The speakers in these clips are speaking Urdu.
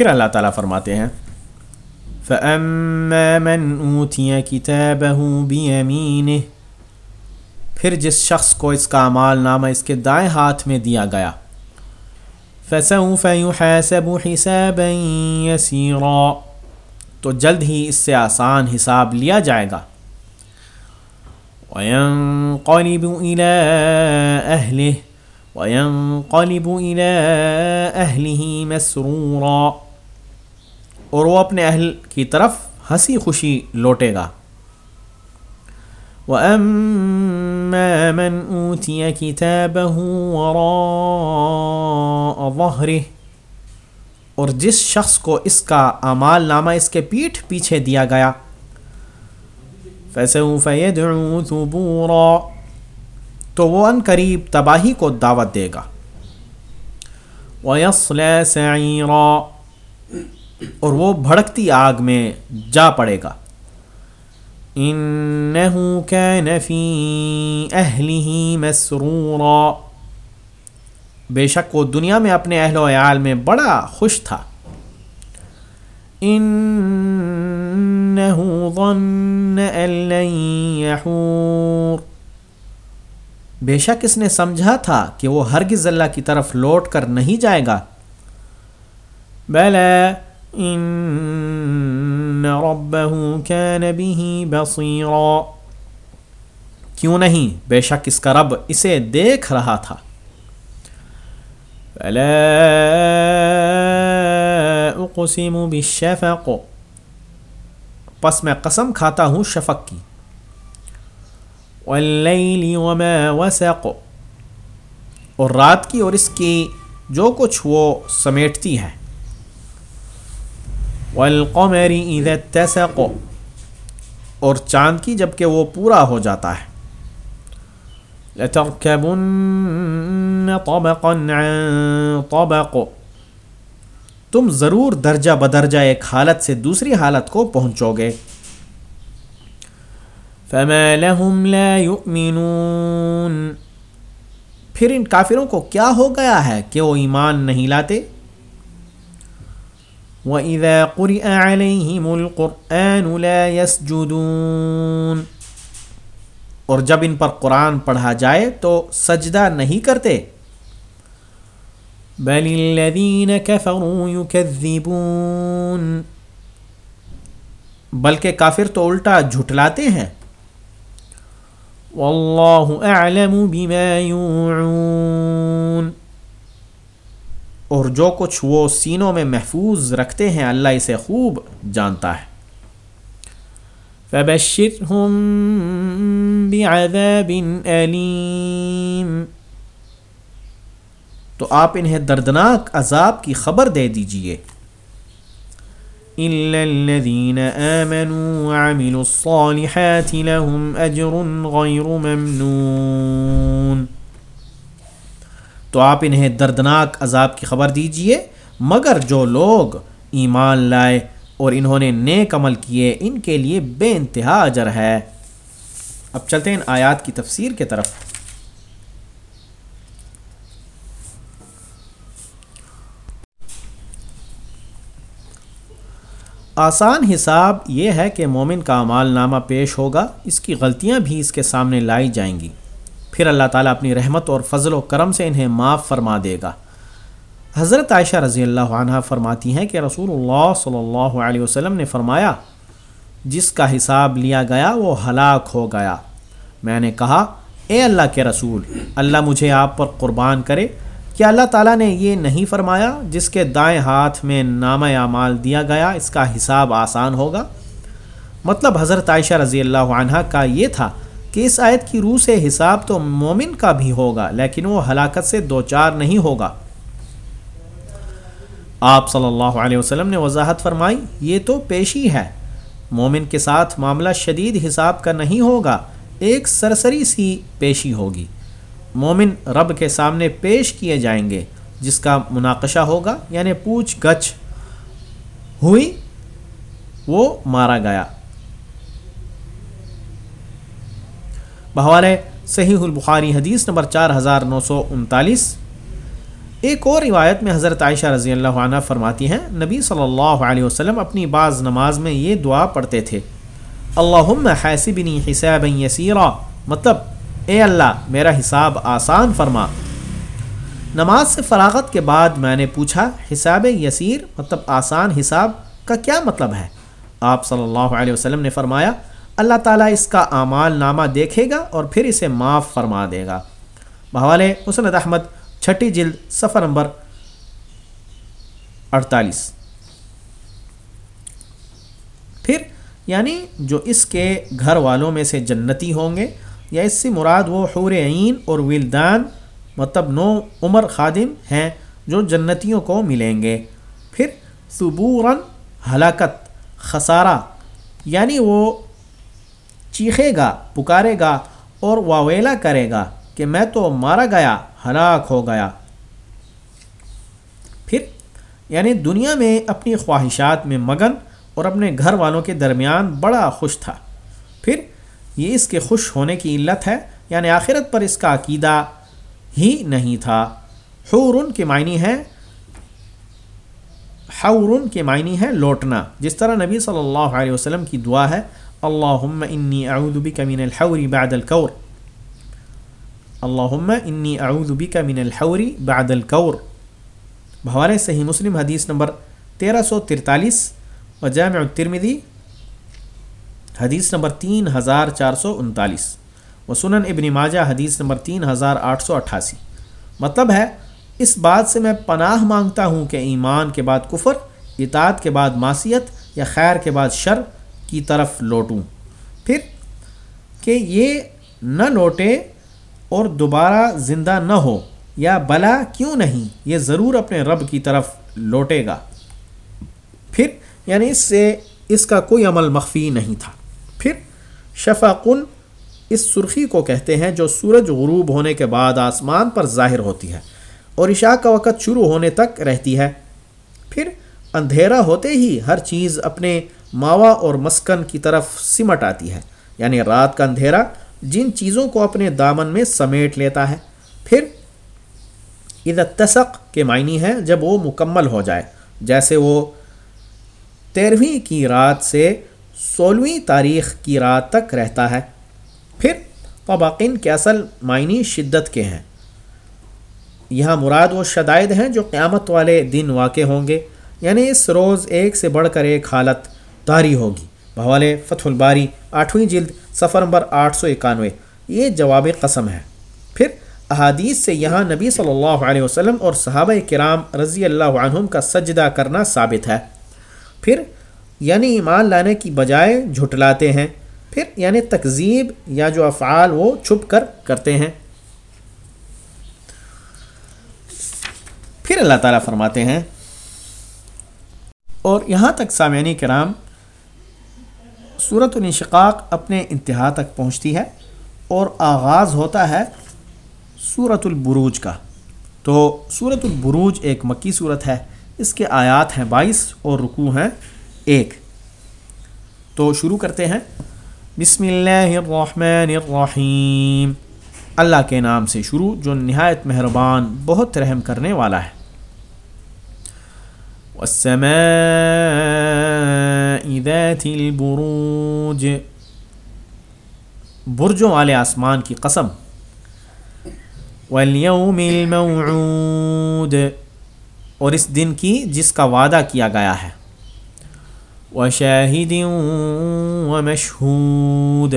پھر اللہ تعالیٰ فرماتے ہیں، فَأَمَّا مَنْ أُوتِيَ كِتَابَهُ بِيَمِينِهِ، پھر جس شخص کو اس کا مال نامہ اس کے دائیں ہاتھ میں دیا گیا، فَسَوْفَ يُحَاسَبُ حِسَابًا يَسِيرًا۔ تو جلد ہی اس سے آسان حساب لیا جائے گا۔ وَيَنْقَلِبُ إِلَىٰ أَهْلِهِ، وَيَنْقَلِبُ إِلَىٰ أَهْلِهِ مَسْرُورًا۔ اور وہ اپنے اہل کی طرف ہنسی خوشی لوٹے گا۔ وَأَمَّا مَنْ أُوتِيَ كِتَابَهُ وَرَاءَ ظَهْرِهِ، اور جس شخص کو اس کا اعمال نامہ اس کے پیٹھ پیچھے دیا گیا، فَسَوْفَ يَدْعُو ثُبُورًا، تو وہ ان قریب تباہی کو دعوت دے گا۔ وَيَصْلَى سَعِيرًا اور وہ بھڑکتی آگ میں جا پڑے گا۔ انہو کان فی اہلہ مسرورا۔ بے شک وہ دنیا میں اپنے اہل و عیال میں بڑا خوش تھا۔ انہو ظن ان لن یحور۔ بے شک اس نے سمجھا تھا کہ وہ ہرگز اللہ کی طرف لوٹ کر نہیں جائے گا۔ بلے ان ربه كان به بصيرا۔ کیوں نہیں؟ بے شک اس کا رب اسے دیکھ رہا تھا۔ فلا اقسم بالشفق۔ پس میں قسم کھاتا ہوں شفق کی۔ واللیل وما وسق۔ اور رات کی اور اس کی جو کچھ وہ سمیٹتی ہے والقمر اذا اتسق۔ اور چاند کی جبکہ وہ پورا ہو جاتا ہے۔ لتركبن طبقا عن طبق۔ تم ضرور درجہ بدرجہ ایک حالت سے دوسری حالت کو پہنچو گے۔ فما لهم لا يؤمنون۔ پھر ان کافروں کو کیا ہو گیا ہے کہ وہ ایمان نہیں لاتے؟ وَإِذَا قُرِئَ عَلَيْهِمُ الْقُرْآنُ لَا يَسْجُدُونَ۔ اور جب ان پر قرآن پڑھا جائے تو سجدہ نہیں کرتے۔ بَلِ الَّذِينَ كَفَرُوا يُكَذِّبُونَ۔ بلکہ کافر تو الٹا جھٹلاتے ہیں۔ وَاللَّهُ أَعْلَمُ بِمَا يُوعُونَ۔ اور جو کچھ وہ سینوں میں محفوظ رکھتے ہیں، اللہ اسے خوب جانتا ہے۔ فَبَشِّرْهُمْ بِعَذَابٍ أَلِيمٍ۔ تو آپ انہیں دردناک عذاب کی خبر دے دیجیے۔ إِلَّا الَّذِينَ آمَنُوا وَعَمِلُوا الصَّالِحَاتِ لَهُمْ أَجْرٌ غَيْرُ مَمْنُونَ۔ تو آپ انہیں دردناک عذاب کی خبر دیجیے، مگر جو لوگ ایمان لائے اور انہوں نے نیک عمل کیے، ان کے لیے بے انتہا اجر ہے۔ اب چلتے ہیں ان آیات کی تفسیر کے طرف۔ آسان حساب یہ ہے کہ مومن کا مال نامہ پیش ہوگا، اس کی غلطیاں بھی اس کے سامنے لائی جائیں گی۔ پھر اللہ تعالیٰ اپنی رحمت اور فضل و کرم سے انہیں معاف فرما دے گا۔ حضرت عائشہ رضی اللہ عنہ فرماتی ہیں کہ رسول اللہ صلی اللہ علیہ وسلم نے فرمایا، جس کا حساب لیا گیا وہ ہلاک ہو گیا۔ میں نے کہا، اے اللہ کے رسول، اللہ مجھے آپ پر قربان کرے۔ کہ اللہ تعالیٰ نے یہ نہیں فرمایا جس کے دائیں ہاتھ میں نامہ اعمال دیا گیا، اس کا حساب آسان ہوگا؟ مطلب حضرت عائشہ رضی اللہ عنہ کا یہ تھا کہ اس آیت کی روح سے حساب تو مومن کا بھی ہوگا، لیکن وہ ہلاکت سے دو چار نہیں ہوگا۔ آپ صلی اللہ علیہ وسلم نے وضاحت فرمائی، یہ تو پیشی ہے۔ مومن کے ساتھ معاملہ شدید حساب کا نہیں ہوگا، ایک سرسری سی پیشی ہوگی۔ مومن رب کے سامنے پیش کیے جائیں گے، جس کا مناقشہ ہوگا یعنی پوچھ گچھ ہوئی وہ مارا گیا۔ بحوالے صحیح البخاری حدیث نمبر چار ہزار نو سو انتالیس۔ ایک اور روایت میں حضرت عائشہ رضی اللہ عنہ فرماتی ہیں، نبی صلی اللہ علیہ وسلم اپنی بعض نماز میں یہ دعا پڑھتے تھے۔ اللہم حیثبنی حساب یسیرا مطلب اے اللہ، میرا حساب آسان فرما۔ نماز سے فراغت کے بعد میں نے پوچھا، حساب یسیر مطلب آسان حساب کا کیا مطلب ہے؟ آپ صلی اللہ علیہ وسلم نے فرمایا اللہ تعالیٰ اس کا اعمال نامہ دیکھے گا اور پھر اسے معاف فرما دے گا۔ بحوالے مسند احمد، چھٹی جلد صفحہ نمبر اڑتالیس۔ پھر یعنی جو اس کے گھر والوں میں سے جنتی ہوں گے، یا اس سے مراد وہ حور عین اور ولدان مطلب نو عمر خادم ہیں جو جنتیوں کو ملیں گے۔ پھر صبوراً ہلاکت، خسارہ یعنی وہ چیخے گا، پکارے گا اور واویلا کرے گا کہ میں تو مارا گیا، ہلاک ہو گیا۔ پھر یعنی دنیا میں اپنی خواہشات میں مگن اور اپنے گھر والوں کے درمیان بڑا خوش تھا۔ پھر، یہ اس کے خوش ہونے کی علت ہے یعنی آخرت پر اس کا عقیدہ ہی نہیں تھا۔ حورن کے معنی ہے حورن کے معنی ہے لوٹنا۔ جس طرح نبی صلی اللہ علیہ وسلم کی دعا ہے اللہ انی اعوذ بک من الحور بعد الکور اللہم انی اعوذ بک من الحور بعد الکور بھوالے صحیح مسلم حدیث نمبر تیرہ سو ترتالیس و جامع الترمذی حدیث نمبر تین ہزار چار سو انتالیس و سنن ابن ماجہ حدیث نمبر تین ہزار آٹھ سو اٹھاسی مطلب ہے اس بات سے میں پناہ مانگتا ہوں کہ ایمان کے بعد کفر، اطاعت کے بعد معصیت یا خیر کے بعد شر کی طرف لوٹوں۔ پھر کہ یہ نہ لوٹے اور دوبارہ زندہ نہ ہو، یا بلا کیوں نہیں، یہ ضرور اپنے رب کی طرف لوٹے گا۔ پھر یعنی اس سے اس کا کوئی عمل مخفی نہیں تھا۔ پھر شفاقن اس سرخی کو کہتے ہیں جو سورج غروب ہونے کے بعد آسمان پر ظاہر ہوتی ہے اور عشاء کا وقت شروع ہونے تک رہتی ہے۔ پھر اندھیرا ہوتے ہی ہر چیز اپنے ماوا اور مسکن کی طرف سمٹ آتی ہے۔ یعنی رات کا اندھیرا جن چیزوں کو اپنے دامن میں سمیٹ لیتا ہے۔ پھر ادتسق کے معنی ہے جب وہ مکمل ہو جائے۔ جیسے وہ تیرہویں کی رات سے سولہویں تاریخ کی رات تک رہتا ہے۔ پھر قباقین کے اصل معنی شدت کے ہیں۔ یہاں مراد وہ شدائد ہیں جو قیامت والے دن واقع ہوں گے۔ یعنی اس روز ایک سے بڑھ کر ایک حالت طاری ہوگی۔ بحوالے فتح الباری آٹھویں جلد سفر نمبر آٹھ سو اکانوے۔ یہ جواب قسم ہے۔ پھر احادیث سے یہاں نبی صلی اللہ علیہ وسلم اور صحابہ کرام رضی اللہ عنہم کا سجدہ کرنا ثابت ہے۔ پھر یعنی ایمان لانے کی بجائے جھٹلاتے ہیں۔ پھر یعنی تکذیب یا جو افعال وہ چھپ کر کرتے ہیں۔ پھر اللہ تعالیٰ فرماتے ہیں، اور یہاں تک سامعین کرام صورت الانشقاق اپنے انتہا تک پہنچتی ہے اور آغاز ہوتا ہے صورت البروج کا۔ تو صورت البروج ایک مکی صورت ہے۔ اس کے آیات ہیں بائیس اور رکوع ہیں ایک۔ تو شروع کرتے ہیں۔ بسم اللہ الرحمن الرحیم۔ اللہ کے نام سے شروع، جو نہایت مہربان، بہت رحم کرنے والا ہے۔ والسماء ذات البروج۔ برجوں والے آسمان کی قسم۔ والیوم الموعود۔ اور اس دن کی جس کا وعدہ کیا گیا ہے۔ وشاہد ومشہود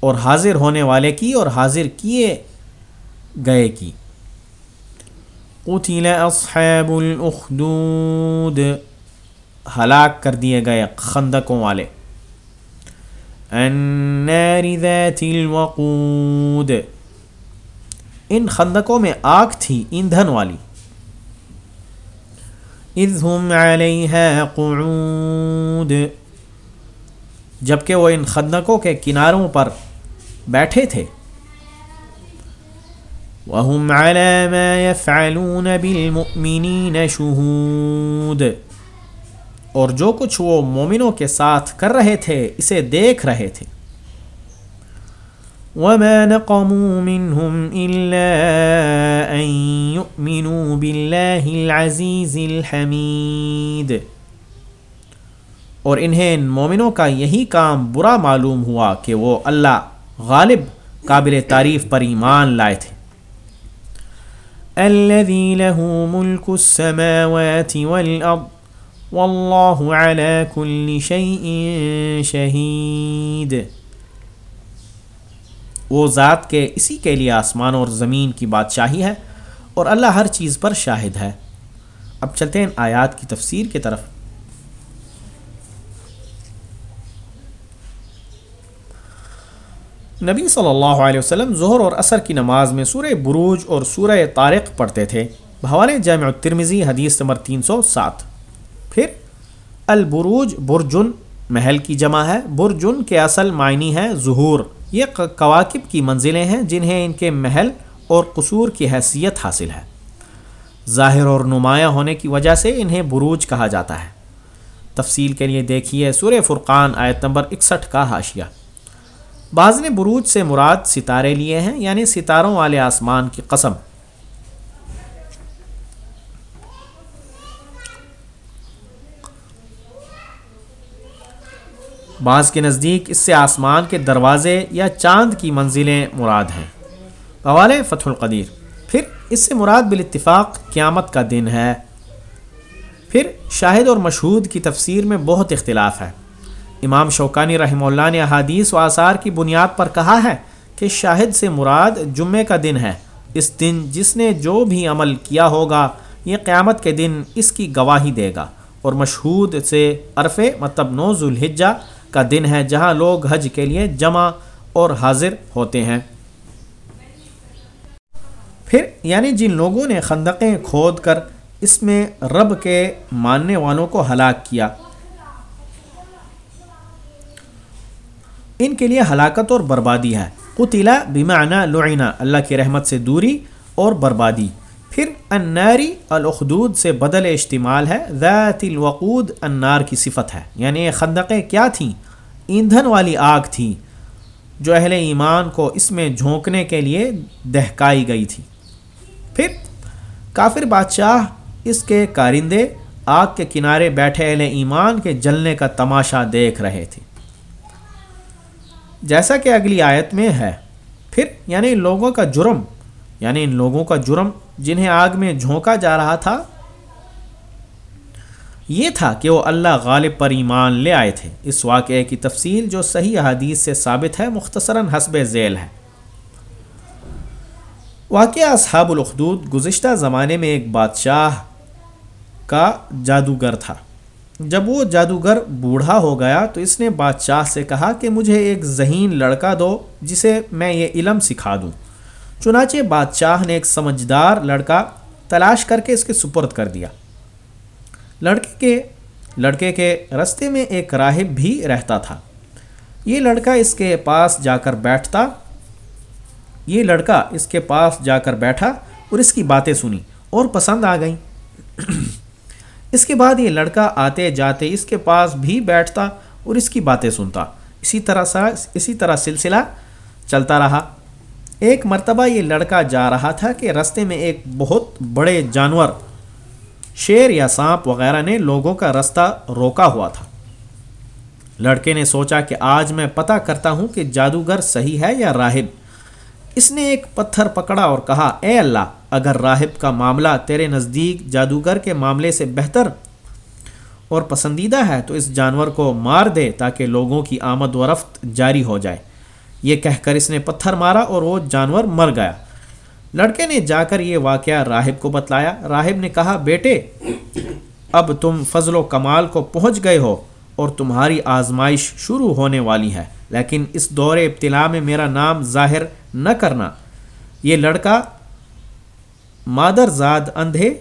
اور حاضر ہونے والے کی اور حاضر کیے گئے کی۔ قتل اصحاب الاخدود ہلاک کر دیے گئے خندقوں والے۔ النار ذات الوقود۔ ان خندقوں میں آگ تھی، ایندھن والی۔ اذ هم علیہ قعود۔ جبکہ وہ ان خندقوں کے کناروں پر بیٹھے تھے۔ وهم على ما يفعلون بالمؤمنين شهود۔ اور جو کچھ وہ مومنوں کے ساتھ کر رہے تھے، اسے دیکھ رہے تھے۔ وما نقموا منهم إلا أن يؤمنوا بالله العزيز الحميد۔ اور انہیں مومنوں کا یہی کام برا معلوم ہوا کہ وہ اللہ غالب، قابل تعریف پر ایمان لائے تھے۔ الذي له ملك السماوات والأرض والله على كل شيء شهيد وہ ذات کے اسی کے لیے آسمان اور زمین کی بادشاہی ہے اور اللہ ہر چیز پر شاہد ہے۔ اب چلتے ہیں آیات کی تفسیر کی طرف۔ نبی صلی اللہ علیہ وسلم ظہر اور عصر کی نماز میں سورہ بروج اور سورہ طارق پڑھتے تھے۔ بحوالِ جامع الترمزی حدیث نمبر تین سو سات۔ البروج برجن محل کی جمع ہے۔ برجن کے اصل معنی ہے ظہور۔ یہ کواکب کی منزلیں ہیں جنہیں ان کے محل اور قصور کی حیثیت حاصل ہے۔ ظاہر اور نمایاں ہونے کی وجہ سے انہیں بروج کہا جاتا ہے۔ تفصیل کے لیے دیکھیے سور فرقان آیت نمبر اکسٹھ کا حاشیہ۔ بعض نے بروج سے مراد ستارے لیے ہیں یعنی ستاروں والے آسمان کی قسم۔ بعض کے نزدیک اس سے آسمان کے دروازے یا چاند کی منزلیں مراد ہیں۔ قوال فتح القدیر، پھر اس سے مراد بالاتفاق قیامت کا دن ہے۔ پھر شاہد اور مشہود کی تفسیر میں بہت اختلاف ہے۔ امام شوکانی رحمہ اللہ نے احادیث و آثار کی بنیاد پر کہا ہے کہ شاہد سے مراد جمعے کا دن ہے۔ اس دن جس نے جو بھی عمل کیا ہوگا، یہ قیامت کے دن اس کی گواہی دے گا۔ اور مشہود سے عرفے مطلب نو ذوالحجہ کا دن ہے جہاں لوگ حج کے لیے جمع اور حاضر ہوتے ہیں۔ پھر یعنی جن لوگوں نے خندقیں کھود کر اس میں رب کے ماننے والوں کو ہلاک کیا۔ ان کے لیے ہلاکت اور بربادی ہے۔ قطلا بیمانہ لعینہ اللہ کی رحمت سے دوری اور بربادی۔ پھر اناری الخدود سے بدل اشتمال ہے۔ ذات الوقود انار کی صفت ہے۔ یعنی یہ خندقیں کیا تھیں؟ ایندھن والی آگ تھی، جو اہل ایمان کو اس میں جھونکنے کے لیے دہکائی گئی تھی۔ پھر کافر بادشاہ اس کے کارندے آگ کے کنارے بیٹھے اہل ایمان کے جلنے کا تماشا دیکھ رہے تھے۔ جیسا کہ اگلی آیت میں ہے، پھر یعنی لوگوں کا جرم یعنی ان لوگوں کا جرم جنہیں آگ میں جھونکا جا رہا تھا یہ تھا کہ وہ اللہ غالب پر ایمان لے آئے تھے۔ اس واقعے کی تفصیل جو صحیح حدیث سے ثابت ہے، مختصراً حسب ذیل ہے۔ واقعہ اصحاب الخدود گزشتہ زمانے میں ایک بادشاہ کا جادوگر تھا۔ جب وہ جادوگر بوڑھا ہو گیا تو اس نے بادشاہ سے کہا کہ مجھے ایک ذہین لڑکا دو، جسے میں یہ علم سکھا دوں۔ چنانچہ بادشاہ نے ایک سمجھدار لڑکا تلاش کر کے اس کے سپرد کر دیا۔ لڑکے کے لڑکے کے رستے میں ایک راہب بھی رہتا تھا۔ یہ لڑکا اس کے پاس جا کر بیٹھتا۔ یہ لڑکا اس کے پاس جا کر بیٹھا اور اس کی باتیں سنی اور پسند آ گئیں۔ اس کے بعد یہ لڑکا آتے جاتے اس کے پاس بھی بیٹھتا اور اس کی باتیں سنتا۔ اسی طرح سا اسی طرح سلسلہ چلتا رہا۔ ایک مرتبہ یہ لڑکا جا رہا تھا کہ رستے میں ایک بہت بڑے جانور شیر یا سانپ وغیرہ نے لوگوں کا رستہ روکا ہوا تھا۔ لڑکے نے سوچا کہ آج میں پتہ کرتا ہوں کہ جادوگر صحیح ہے یا راہب۔ اس نے ایک پتھر پکڑا اور کہا، اے اللہ، اگر راہب کا معاملہ تیرے نزدیک جادوگر کے معاملے سے بہتر اور پسندیدہ ہے تو اس جانور کو مار دے تاکہ لوگوں کی آمد و رفت جاری ہو جائے۔ یہ کہہ کر اس نے پتھر مارا اور وہ جانور مر گیا۔ لڑکے نے جا کر یہ واقعہ راہب کو بتلایا۔ راہب نے کہا، بیٹے، اب تم فضل و کمال کو پہنچ گئے ہو اور تمہاری آزمائش شروع ہونے والی ہے، لیکن اس دور ابتلا میں میرا نام ظاہر نہ کرنا۔ یہ لڑکا مادر زاد اندھے،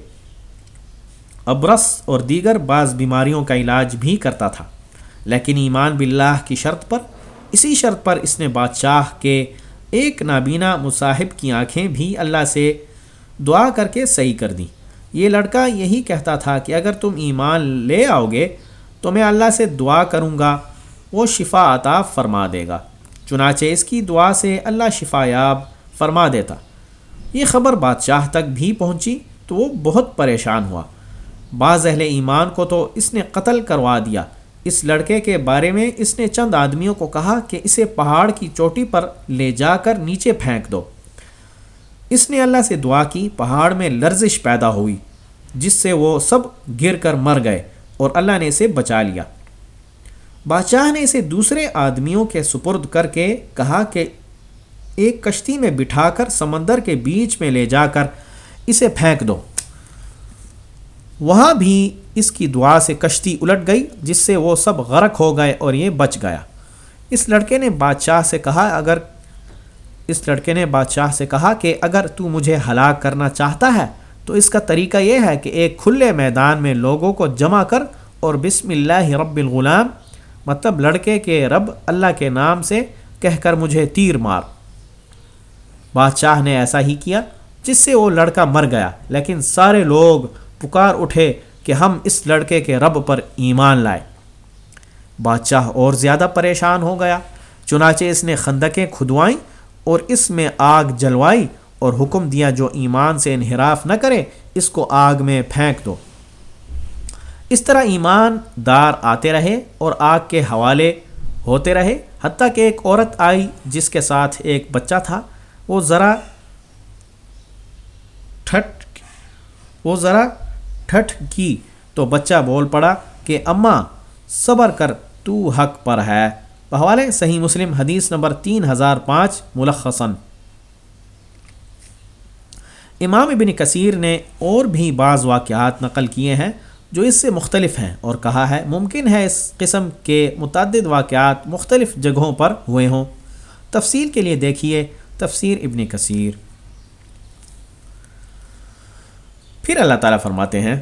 ابرس اور دیگر بعض بیماریوں کا علاج بھی کرتا تھا، لیکن ایمان باللہ کی شرط پر، اسی شرط پر اس نے بادشاہ کے ایک نابینا مصاحب کی آنکھیں بھی اللہ سے دعا کر کے صحیح کر دیں۔ یہ لڑکا یہی کہتا تھا کہ اگر تم ایمان لے آؤ گے تو میں اللہ سے دعا کروں گا، وہ شفا عطا فرما دے گا۔ چنانچہ اس کی دعا سے اللہ شفایاب فرما دیتا۔ یہ خبر بادشاہ تک بھی پہنچی تو وہ بہت پریشان ہوا۔ بعض اہل ایمان کو تو اس نے قتل کروا دیا۔ اس لڑکے کے بارے میں اس نے چند آدمیوں کو کہا کہ اسے پہاڑ کی چوٹی پر لے جا کر نیچے پھینک دو۔ اس نے اللہ سے دعا کی، پہاڑ میں لرزش پیدا ہوئی، جس سے وہ سب گر کر مر گئے اور اللہ نے اسے بچا لیا۔ بادشاہ نے اسے دوسرے آدمیوں کے سپرد کر کے کہا کہ ایک کشتی میں بٹھا کر سمندر کے بیچ میں لے جا کر اسے پھینک دو۔ وہاں بھی اس کی دعا سے کشتی الٹ گئی، جس سے وہ سب غرق ہو گئے اور یہ بچ گیا۔ اس لڑکے نے بادشاہ سے کہا، اگر اس لڑکے نے بادشاہ سے کہا کہ اگر تو مجھے ہلاک کرنا چاہتا ہے، تو اس کا طریقہ یہ ہے کہ ایک کھلے میدان میں لوگوں کو جمع کر اور بسم اللہ رب الغلام مطلب لڑکے کے رب اللہ کے نام سے کہہ کر مجھے تیر مار۔ بادشاہ نے ایسا ہی کیا، جس سے وہ لڑکا مر گیا، لیکن سارے لوگ پکار اٹھے کہ ہم اس لڑکے کے رب پر ایمان لائے بادشاہ اور زیادہ پریشان ہو گیا۔ چنانچہ اس نے خندقیں کھدوائیں اور اس میں آگ جلوائی اور حکم دیا، جو ایمان سے انحراف نہ کرے، اس کو آگ میں پھینک دو۔ اس طرح ایمان دار آتے رہے اور آگ کے حوالے ہوتے رہے۔ حتیٰ کہ ایک عورت آئی جس کے ساتھ ایک بچہ تھا۔ وہ ذرا ٹھٹ، وہ ذرا ٹھٹ کی تو بچہ بول پڑا کہ، اماں، صبر کر، تو حق پر ہے۔ بحوالے صحیح مسلم، حدیث نمبر تین ہزار پانچ ملخصن امام ابن کثیر نے اور بھی بعض واقعات نقل کیے ہیں جو اس سے مختلف ہیں اور کہا ہے، ممکن ہے اس قسم کے متعدد واقعات مختلف جگہوں پر ہوئے ہوں۔ تفصیل کے لیے دیکھیے تفسیر ابن کثیر۔ پھر اللہ تعالیٰ فرماتے ہیں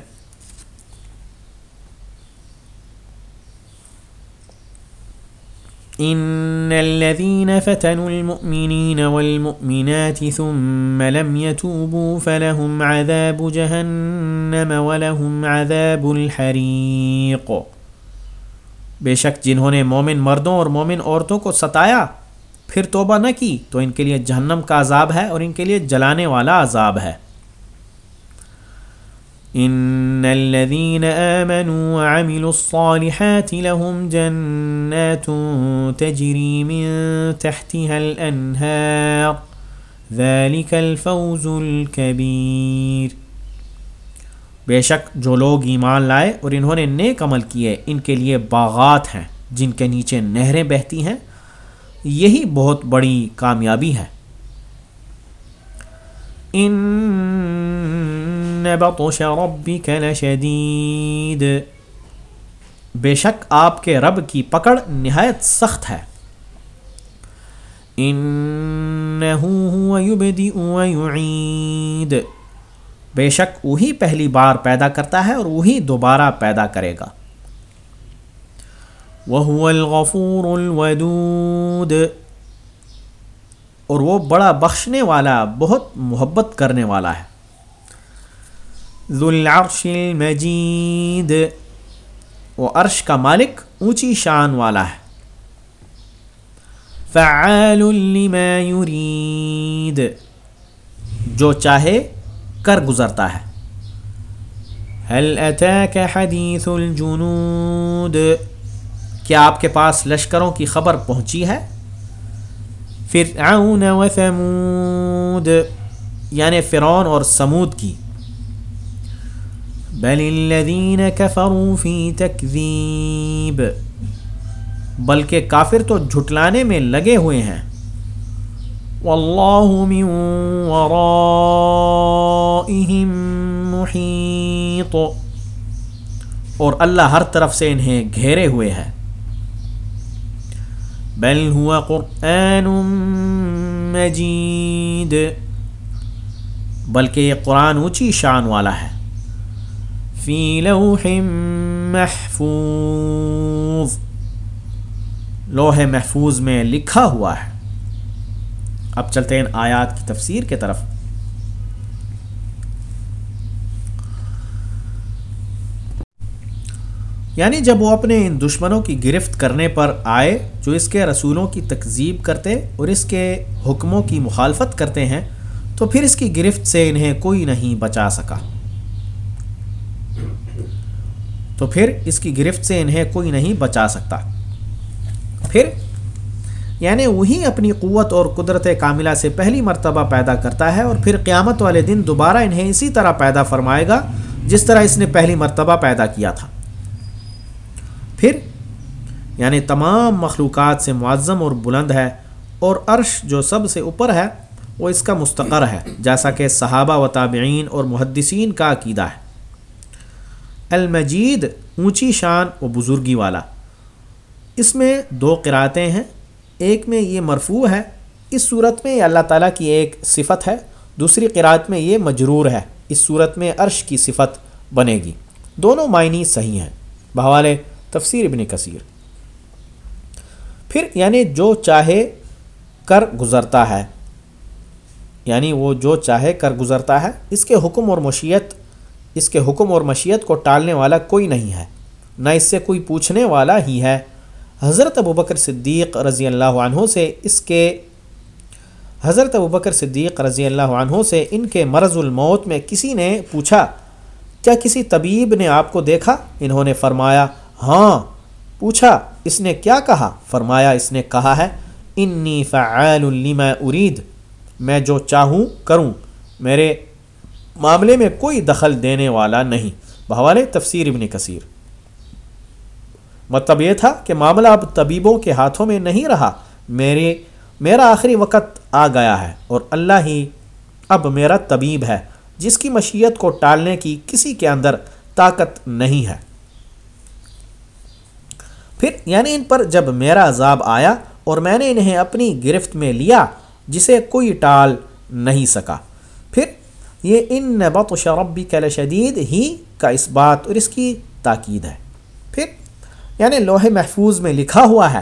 ان الذين فتنوا المؤمنين والمؤمنات ثم لم يتوبوا فلهم عذاب جهنم ولهم عذاب الحريق۔ بے شک جنہوں نے مومن مردوں اور مومن عورتوں کو ستایا، پھر توبہ نہ کی تو ان کے لیے جہنم کا عذاب ہے اور ان کے لیے جلانے والا عذاب ہے۔ ان الذين امنوا وعملوا الصالحات لهم جنات تجري من تحتها الانهار ذلك الفوز الكبير۔ بے شک جو لوگ ایمان لائے اور انہوں نے نیک عمل کیے، ان کے لیے باغات ہیں جن کے نیچے نہریں بہتی ہیں۔ یہی بہت بڑی کامیابی ہے۔ ان بطش ربك لشدید بے شک آپ کے رب کی پکڑ نہایت سخت ہے۔ هو يبدئ ويعيد۔ بے شک وہی پہلی بار پیدا کرتا ہے اور وہی دوبارہ پیدا کرے گا۔ وهو الغفور الودود۔ اور وہ بڑا بخشنے والا، بہت محبت کرنے والا ہے۔ ذو العرش المجید، وہ عرش کا مالک، اونچی شان والا ہے۔ فعال لما يريد جو چاہے کر گزرتا ہے۔ هل اتاك حدیث الجنود؟ کیا آپ کے پاس لشکروں کی خبر پہنچی ہے؟ فرعون و ثمود یعنی فرعون اور سمود کی۔ بل الذين كفروا في تكذيب بلکہ کافر تو جھٹلانے میں لگے ہوئے ہیں۔ واللہ من ورائهم محیط۔ اور اللہ ہر طرف سے انہیں گھیرے ہوئے ہے۔ بل هو قرآن مجید۔ بلکہ یہ قرآن اونچی شان والا ہے۔ فی لوح محفوظ۔ لوح محفوظ میں لکھا ہوا ہے۔ اب چلتے ہیں آیات کی تفسیر کی طرف۔ یعنی جب وہ اپنے ان دشمنوں کی گرفت کرنے پر آئے جو اس کے رسولوں کی تکذیب کرتے اور اس کے حکموں کی مخالفت کرتے ہیں، تو پھر اس کی گرفت سے انہیں کوئی نہیں بچا سکا۔ تو پھر اس کی گرفت سے انہیں کوئی نہیں بچا سکتا۔ پھر یعنی وہی اپنی قوت اور قدرت کاملہ سے پہلی مرتبہ پیدا کرتا ہے اور پھر قیامت والے دن دوبارہ انہیں اسی طرح پیدا فرمائے گا جس طرح اس نے پہلی مرتبہ پیدا کیا تھا۔ پھر یعنی تمام مخلوقات سے معظم اور بلند ہے اور عرش جو سب سے اوپر ہے، وہ اس کا مستقر ہے، جیسا کہ صحابہ و تابعین اور محدثین کا عقیدہ ہے۔ المجید اونچی شان و بزرگی والا۔ اس میں دو قراتیں ہیں، ایک میں یہ مرفوع ہے، اس صورت میں یہ اللہ تعالیٰ کی ایک صفت ہے، دوسری قرات میں یہ مجرور ہے، اس صورت میں عرش کی صفت بنے گی۔ دونوں معنی صحیح ہیں۔ بحوالے تفسیر ابن کثیر۔ پھر یعنی جو چاہے کر گزرتا ہے۔ یعنی وہ جو چاہے کر گزرتا ہے۔ اس کے حکم اور مشیت، اس کے حکم اور مشیت کو ٹالنے والا کوئی نہیں ہے۔ نہ اس سے کوئی پوچھنے والا ہی ہے۔ حضرت ابوبکر صدیق رضی اللہ عنہ سے اس کے، حضرت ابوبکر صدیق رضی اللہ عنہ سے ان کے مرض الموت میں کسی نے پوچھا، کیا کسی طبیب نے آپ کو دیکھا؟ انہوں نے فرمایا ہاں پوچھا، اس نے کیا کہا؟ فرمایا، اس نے کہا ہے، انی فعال لما ارید۔ میں جو چاہوں، کروں۔ میرے معاملے میں کوئی دخل دینے والا نہیں۔ بحوالے تفسیر ابن کثیر۔ مطلب یہ تھا کہ معاملہ اب طبیبوں کے ہاتھوں میں نہیں رہا۔ میرے، میرا آخری وقت آ گیا ہے اور اللہ ہی اب میرا طبیب ہے، جس کی مشیت کو ٹالنے کی کسی کے اندر طاقت نہیں ہے۔ پھر یعنی ان پر جب میرا عذاب آیا اور میں نے انہیں اپنی گرفت میں لیا جسے کوئی ٹال نہیں سکا۔ پھر یہ ان بطش ربی کل شدید ہی کا اس بات اور اس کی تاکید ہے۔ پھر یعنی لوہے محفوظ میں لکھا ہوا ہے،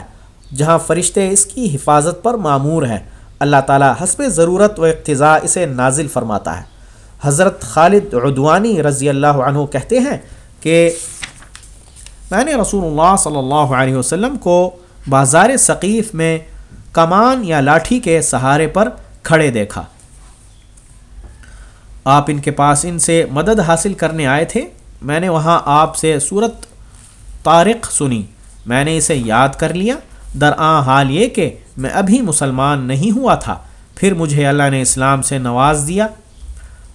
جہاں فرشتے اس کی حفاظت پر معمور ہیں۔ اللہ تعالیٰ حسب ضرورت و اقتضاء اسے نازل فرماتا ہے۔ حضرت خالد عدوانی رضی اللہ عنہ کہتے ہیں کہ میں نے رسول اللہ صلی اللہ علیہ وسلم کو بازار ثقیف میں کمان یا لاٹھی کے سہارے پر کھڑے دیکھا۔ آپ ان کے پاس ان سے مدد حاصل کرنے آئے تھے۔ میں نے وہاں آپ سے صورت طارق سنی۔ میں نے اسے یاد کر لیا۔ درآں حال یہ کہ میں ابھی مسلمان نہیں ہوا تھا۔ پھر مجھے اللہ نے اسلام سے نواز دیا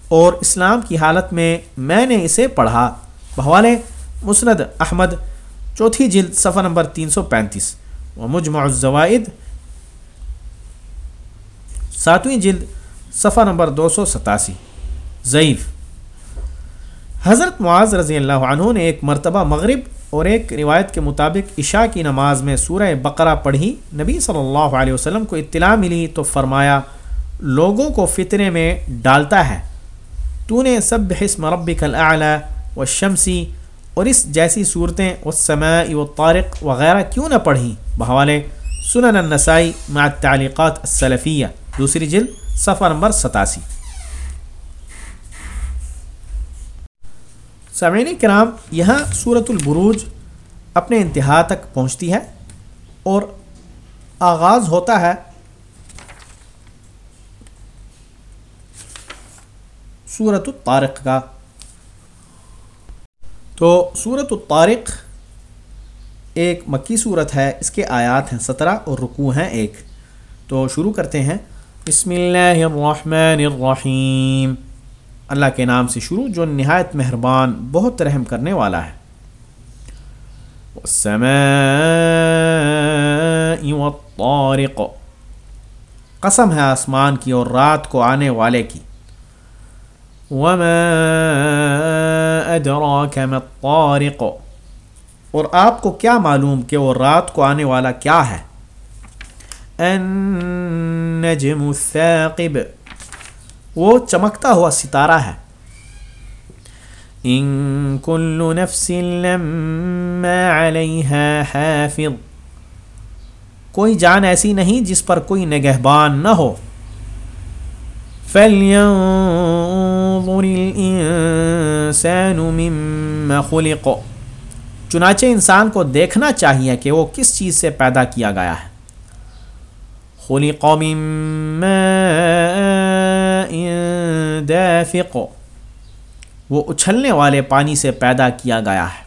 اور اسلام کی حالت میں میں نے اسے پڑھا۔ بحوالے مسند احمد، چوتھی جلد صفحہ نمبر تین سو پینتیس۔ و مجمع الزوائد، ساتویں جلد صفحہ نمبر دو سو ستاسی۔ ضعیف۔ حضرت معاذ رضی اللہ عنہ نے ایک مرتبہ مغرب اور ایک روایت کے مطابق عشاء کی نماز میں سورہ بقرہ پڑھی۔ نبی صلی اللہ علیہ وسلم کو اطلاع ملی تو فرمایا، لوگوں کو فطرے میں ڈالتا ہے۔ تو نے سب حسم ربک الاعلی و شمسی اور اس جیسی صورتیں والسماء والطارق وغیرہ کیوں نہ پڑھیں؟ بحوالے سنن النسائی مع تعلیقات السلفیہ، دوسری جلد، صفحہ نمبر ستاسی۔ سامعین کرام، یہاں صورت البروج اپنے انتہا تک پہنچتی ہے اور آغاز ہوتا ہے۔ صورت الطارق کا۔ تو صورت الطارق ایک مکی صورت ہے، اس کے آیات ہیں سترہ اور رکوع ہیں ایک۔ تو شروع کرتے ہیں۔ بسم اللہ الرحمن الرحیم۔ اللہ کے نام سے شروع، جو نہایت مہربان، بہت رحم کرنے والا ہے۔ والسماء والطارق۔ قسم ہے آسمان کی اور رات کو آنے والے کی۔ وما ادراک ما الطارق۔ اور آپ کو کیا معلوم کہ وہ رات کو آنے والا کیا ہے؟ النجم الثاقب۔ وہ چمکتا ہوا ستارہ ہے۔ ان کل نفس لما علیہا حافظ۔ کوئی جان ایسی نہیں جس پر کوئی نگہبان نہ ہو۔ فَلْيَنظُرِ الْإِنسَانُ مِمَّ خُلِقُ۔ چنانچہ انسان کو دیکھنا چاہیے کہ وہ کس چیز سے پیدا کیا گیا ہے۔ خلق من ماء دافق۔ وہ اچھلنے والے پانی سے پیدا کیا گیا ہے۔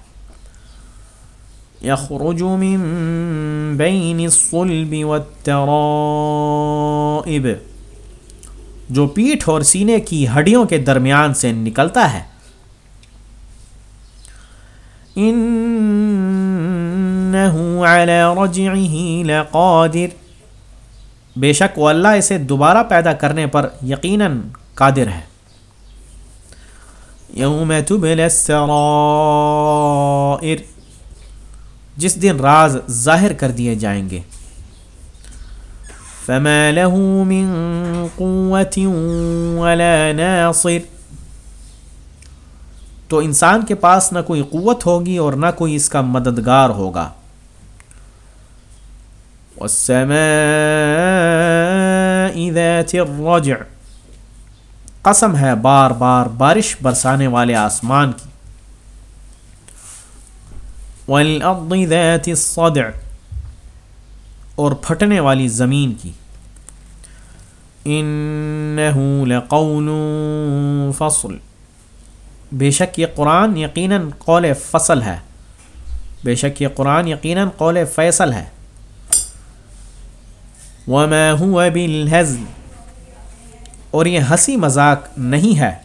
یخرج من بین الصلب والترائب۔ جو پیٹھ اور سینے کی ہڈیوں کے درمیان سے نکلتا ہے۔ انہو علی رجعہ لقادر۔ بے شک وہ اللہ اسے دوبارہ پیدا کرنے پر یقیناً قادر ہے۔ یوم تبل السرائر۔ جس دن راز ظاہر کر دیے جائیں گے۔ فما له من قوة ولا ناصر۔ تو انسان کے پاس نہ کوئی قوت ہوگی اور نہ کوئی اس کا مددگار ہوگا۔ والسماء ذات الرجع۔ قسم ہے بار بار بارش برسانے والے آسمان کی۔ والارض ذات الصدع۔ اور پھٹنے والی زمین کی۔ انہو لقول فصل۔ بے شک یہ قرآن یقیناً قول فصل ہے۔ بے شک یہ قرآن یقیناً قول فیصل ہے۔ وما هو بالهزل۔ اور یہ ہنسی مذاق نہیں ہے۔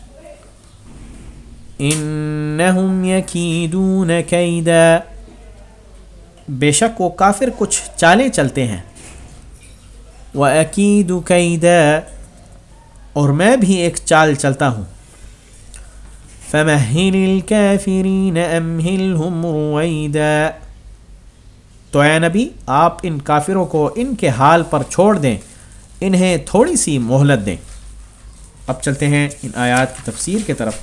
انہم یکیدون کیدا بے شک وہ کافر کچھ چالیں چلتے ہیں۔ وَأَكِيدُ كَيْدًا۔ اور میں بھی ایک چال چلتا ہوں۔ فَمَهِّلِ الْكَافِرِينَ أَمْهِلْهُمْ رُوَيْدًا۔ تو اے نبی، آپ ان کافروں کو ان کے حال پر چھوڑ دیں۔ انہیں تھوڑی سی مہلت دیں۔ اب چلتے ہیں ان آیات کی تفسیر کے طرف۔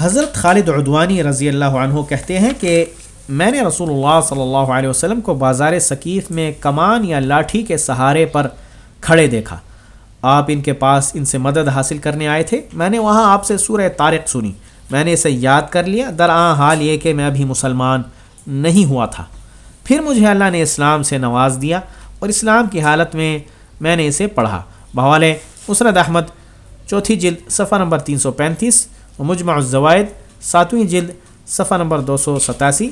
حضرت خالد عدوانی رضی اللہ عنہ کہتے ہیں کہ میں نے رسول اللہ صلی اللہ علیہ وسلم کو بازار ثقیف میں کمان یا لاٹھی کے سہارے پر کھڑے دیکھا۔ آپ ان کے پاس ان سے مدد حاصل کرنے آئے تھے۔ میں نے وہاں آپ سے سورہ طارق سنی۔ میں نے اسے یاد کر لیا۔ درآں حال یہ کہ میں ابھی مسلمان نہیں ہوا تھا۔ پھر مجھے اللہ نے اسلام سے نواز دیا اور اسلام کی حالت میں میں نے اسے پڑھا۔ بحوالے مسرد احمد، چوتھی جلد، صفحہ نمبر تین سو پینتیس۔ مجمع الزوائد، ساتویں جلد، صفحہ نمبر دو سو ستاسی،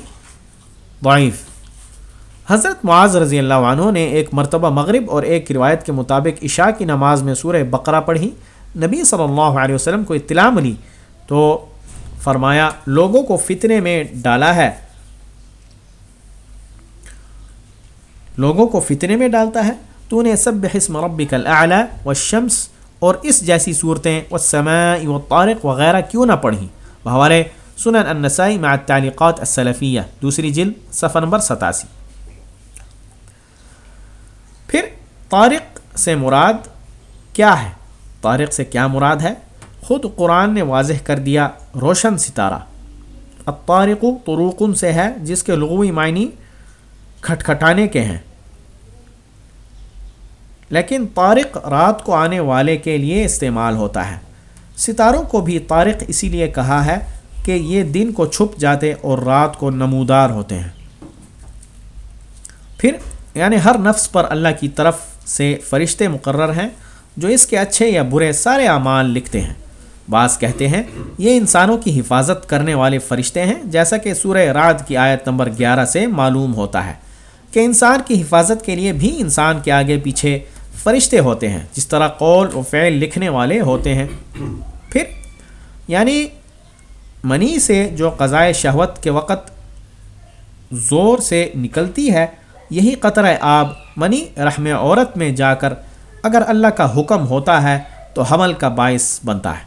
ضعیف۔ حضرت معاذ رضی اللہ عنہ نے ایک مرتبہ مغرب اور ایک روایت کے مطابق عشاء کی نماز میں سورہ بقرہ پڑھی۔ نبی صلی اللہ علیہ وسلم کو اطلاع ملی تو فرمایا، لوگوں کو فتنے میں ڈالا ہے۔ لوگوں کو فتنے میں ڈالتا ہے۔ تو نے سب حسم ربک الاعلی والشمس اور اس جیسی صورتیں والسماء والطارق وغیرہ کیوں نہ پڑھیں۔ بحوالے سنن النسائی مع التعلیقات السلفیہ، دوسری جلد، صفحہ نمبر ستاسی۔ پھر طارق سے مراد کیا ہے؟ طارق سے کیا مراد ہے؟ خود قرآن نے واضح کر دیا روشن ستارہ۔ الطارق طروقن سے ہے، جس کے لغوی معنی کھٹکھٹانے کے ہیں۔ لیکن طارق رات کو آنے والے کے لیے استعمال ہوتا ہے۔ ستاروں کو بھی طارق اسی لیے کہا ہے کہ یہ دن کو چھپ جاتے اور رات کو نمودار ہوتے ہیں۔ پھر یعنی ہر نفس پر اللہ کی طرف سے فرشتے مقرر ہیں جو اس کے اچھے یا برے سارے اعمال لکھتے ہیں۔ بعض کہتے ہیں، یہ انسانوں کی حفاظت کرنے والے فرشتے ہیں، جیسا کہ سورہ رات کی آیت نمبر گیارہ سے معلوم ہوتا ہے کہ انسان کی حفاظت کے لیے بھی انسان کے آگے پیچھے فرشتے ہوتے ہیں، جس طرح قول و فعل لکھنے والے ہوتے ہیں۔ پھر یعنی منی سے جو قضائے شہوت کے وقت زور سے نکلتی ہے، یہی قطرہ آب منی رحم عورت میں جا کر اگر اللہ کا حکم ہوتا ہے تو حمل کا باعث بنتا ہے۔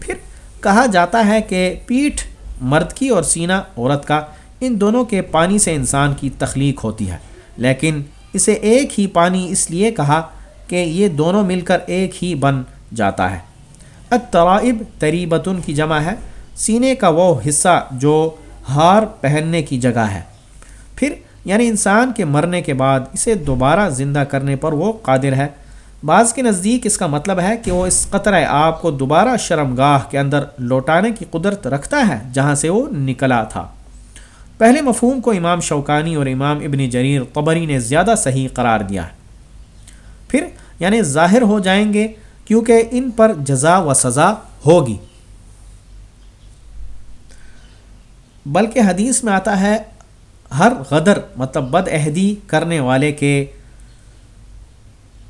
پھر کہا جاتا ہے کہ پیٹھ مرد کی اور سینہ عورت کا، ان دونوں کے پانی سے انسان کی تخلیق ہوتی ہے۔ لیکن اسے ایک ہی پانی اس لیے کہا کہ یہ دونوں مل کر ایک ہی بن جاتا ہے۔ اطرائب تریبتن کی جمع ہے۔ سینے کا وہ حصہ جو ہار پہننے کی جگہ ہے۔ پھر یعنی انسان کے مرنے کے بعد اسے دوبارہ زندہ کرنے پر وہ قادر ہے۔ بعض کے نزدیک اس کا مطلب ہے کہ وہ اس قطرۂ آپ کو دوبارہ شرم گاہ کے اندر لوٹانے کی قدرت رکھتا ہے جہاں سے وہ نکلا تھا۔ پہلے مفہوم کو امام شوکانی اور امام ابن جریر قبری نے زیادہ صحیح قرار دیا ہے۔ پھر یعنی ظاہر ہو جائیں گے کیونکہ ان پر جزا و سزا ہوگی۔ بلکہ حدیث میں آتا ہے، ہر غدر مطلب بد عہدی کرنے والے کے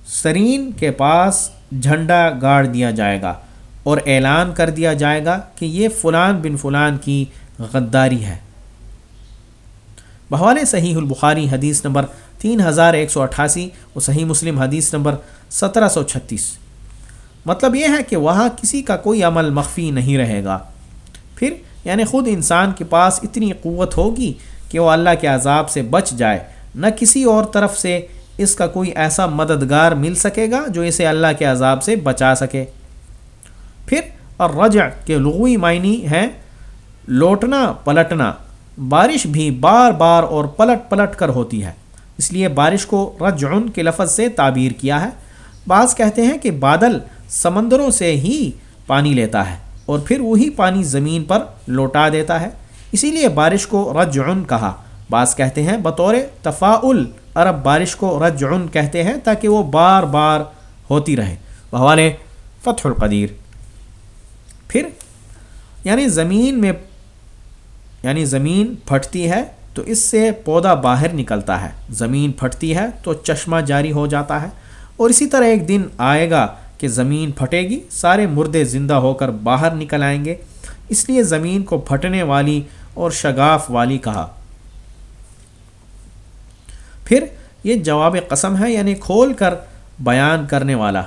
سرین کے پاس جھنڈا گاڑ دیا جائے گا اور اعلان کر دیا جائے گا کہ یہ فلان بن فلان کی غداری ہے۔ بحوالِ صحیح البخاری حدیث نمبر تین ہزار ایک سو اٹھاسی اور صحیح مسلم حدیث نمبر سترہ سو چھتیس۔ مطلب یہ ہے کہ وہاں کسی کا کوئی عمل مخفی نہیں رہے گا۔ پھر یعنی خود انسان کے پاس اتنی قوت ہوگی کہ وہ اللہ کے عذاب سے بچ جائے۔ نہ کسی اور طرف سے اس کا کوئی ایسا مددگار مل سکے گا جو اسے اللہ کے عذاب سے بچا سکے۔ پھر اور رجع کے لغوی معنی ہے لوٹنا، پلٹنا۔ بارش بھی بار بار اور پلٹ پلٹ کر ہوتی ہے۔ اس لیے بارش کو رجعن کے لفظ سے تعبیر کیا ہے۔ بعض کہتے ہیں کہ بادل سمندروں سے ہی پانی لیتا ہے اور پھر وہی پانی زمین پر لوٹا دیتا ہے۔ اسی لیے بارش کو رجعن کہا۔ بعض کہتے ہیں بطور تفاعل عرب بارش کو رجعن کہتے ہیں تاکہ وہ بار بار ہوتی رہے۔ بحوالے فتح القدیر۔ پھر یعنی زمین میں یعنی زمین پھٹتی ہے تو اس سے پودا باہر نکلتا ہے۔ زمین پھٹتی ہے تو چشمہ جاری ہو جاتا ہے۔ اور اسی طرح ایک دن آئے گا کہ زمین پھٹے گی، سارے مردے زندہ ہو کر باہر نکل آئیں گے۔ اس لیے زمین کو پھٹنے والی اور شگاف والی کہا۔ پھر یہ جواب قسم ہے یعنی کھول کر بیان کرنے والا۔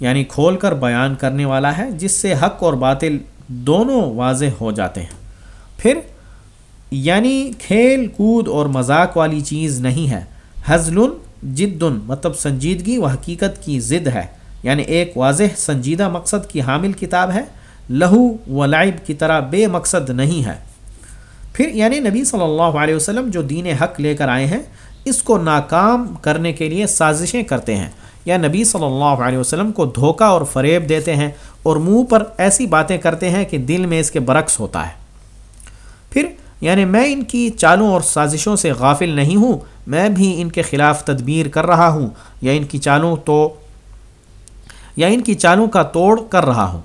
یعنی کھول کر بیان کرنے والا ہے، جس سے حق اور باطل دونوں واضح ہو جاتے ہیں۔ پھر یعنی کھیل کود اور مذاق والی چیز نہیں ہے۔ حضل جد مطلب سنجیدگی و حقیقت کی ضد ہے۔ یعنی ایک واضح سنجیدہ مقصد کی حامل کتاب ہے۔ لہو و لائب کی طرح بے مقصد نہیں ہے۔ پھر یعنی نبی صلی اللہ علیہ وسلم جو دین حق لے کر آئے ہیں، اس کو ناکام کرنے کے لیے سازشیں کرتے ہیں۔ یا نبی صلی اللہ علیہ وسلم کو دھوکہ اور فریب دیتے ہیں اور منہ پر ایسی باتیں کرتے ہیں کہ دل میں اس کے برعکس ہوتا ہے۔ پھر یعنی میں ان کی چالوں اور سازشوں سے غافل نہیں ہوں، میں بھی ان کے خلاف تدبیر کر رہا ہوں، یا ان کی چالوں تو، یا ان کی چالوں کا توڑ کر رہا ہوں۔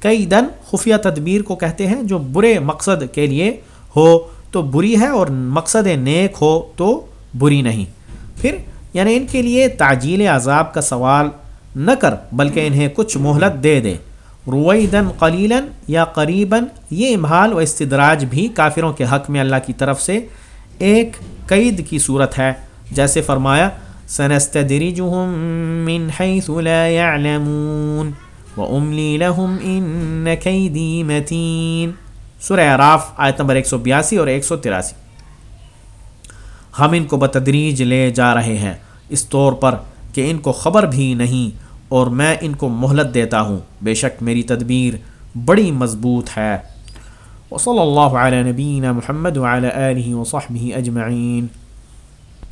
کئی دن خفیہ تدبیر کو کہتے ہیں جو برے مقصد کے لیے ہو تو بری ہے اور مقصد نیک ہو تو بری نہیں۔ پھر یعنی ان کے لیے تعجیل عذاب کا سوال نہ کر، بلکہ انہیں کچھ مہلت دے دے۔ رویدن قلیلاً یا قریباً، یہ امحال و استدراج بھی کافروں کے حق میں اللہ کی طرف سے ایک قید کی صورت ہے۔ جیسے فرمایا، سنستدرجهم من حيث لا يعلمون واملي لهم ان كيدي متين۔ سورہ عراف آیت نمبر 182 اور 183 ہم ان کو بتدریج لے جا رہے ہیں۔ اس طور پر کہ ان کو خبر بھی نہیں اور میں ان کو مہلت دیتا ہوں۔ بے شک میری تدبیر بڑی مضبوط ہے۔ وصلی اللہ علیہ نبین محمد وعلی آلہ وصحبہ اجمعین۔